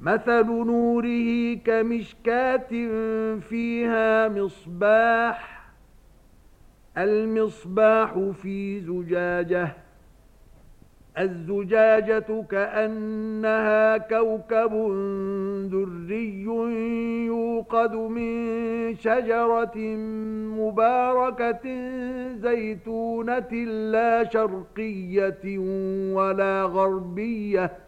مثل نوره كمشكات فيها مصباح المصباح في زجاجة الزجاجة كأنها كوكب دري يوقد من شجرة مباركة زيتونة لا شرقية ولا غربية.